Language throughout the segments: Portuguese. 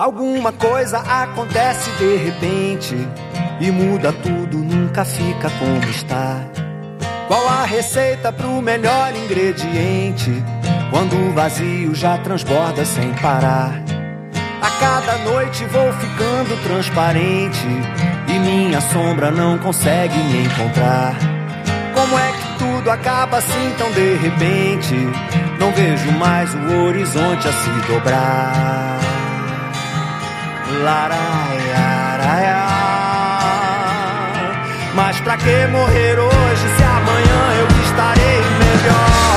Nenhuma coisa acontece de repente e muda tudo, nunca fica como está. Qual a receita pro melhor ingrediente? Quando o vazio já transborda sem parar. A cada noite vou ficando transparente e minha sombra não consegue me encontrar. Como é que tudo acaba assim tão de repente? Não vejo mais o horizonte a se dobrar. Laraiaraia. Mas pra que morrer hoje se amanhã eu estarei melhor?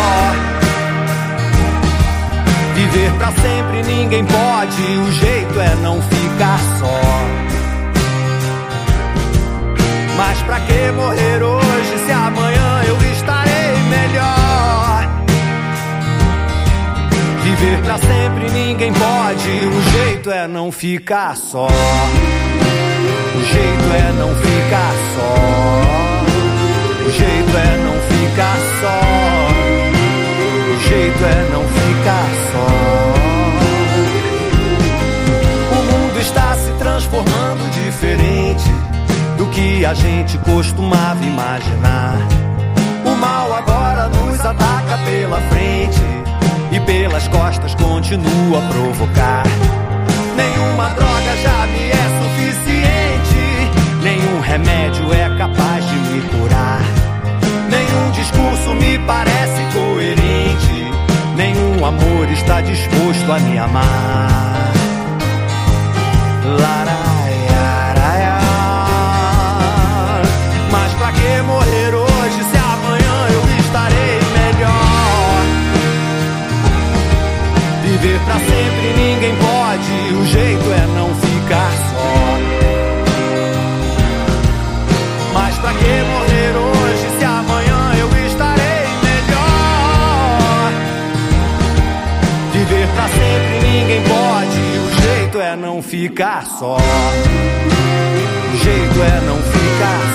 Viver pra sempre ninguém pode, o jeito é não ficar só. Viver pra sempre ninguém pode, o jeito é não ficar só. O jeito é não ficar só. O jeito é não ficar só. O jeito é não ficar só. O mundo está se transformando diferente do que a gente costumava imaginar. O mal agora nos ataca pela frente pelas costas continua a provocar. Nenhuma droga já me é suficiente, nenhum remédio é capaz de me curar. Nenhum discurso me parece coerente, nenhum amor está disposto a me amar. Laraiaraia. Pra sempre ninguém pode, o jeito é não ficar só. Mas pra que morrer hoje se amanhã eu estarei melhor? Viver pra sempre ninguém pode, o jeito é não ficar só. O jeito é não ficar só.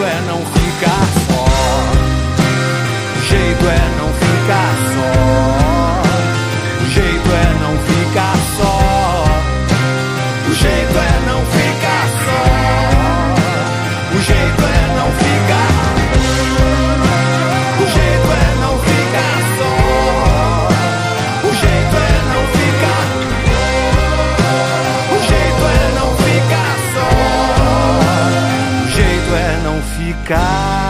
jeito é não ficar só. O jeito é não ficar só. O jeito é não ficar ficar.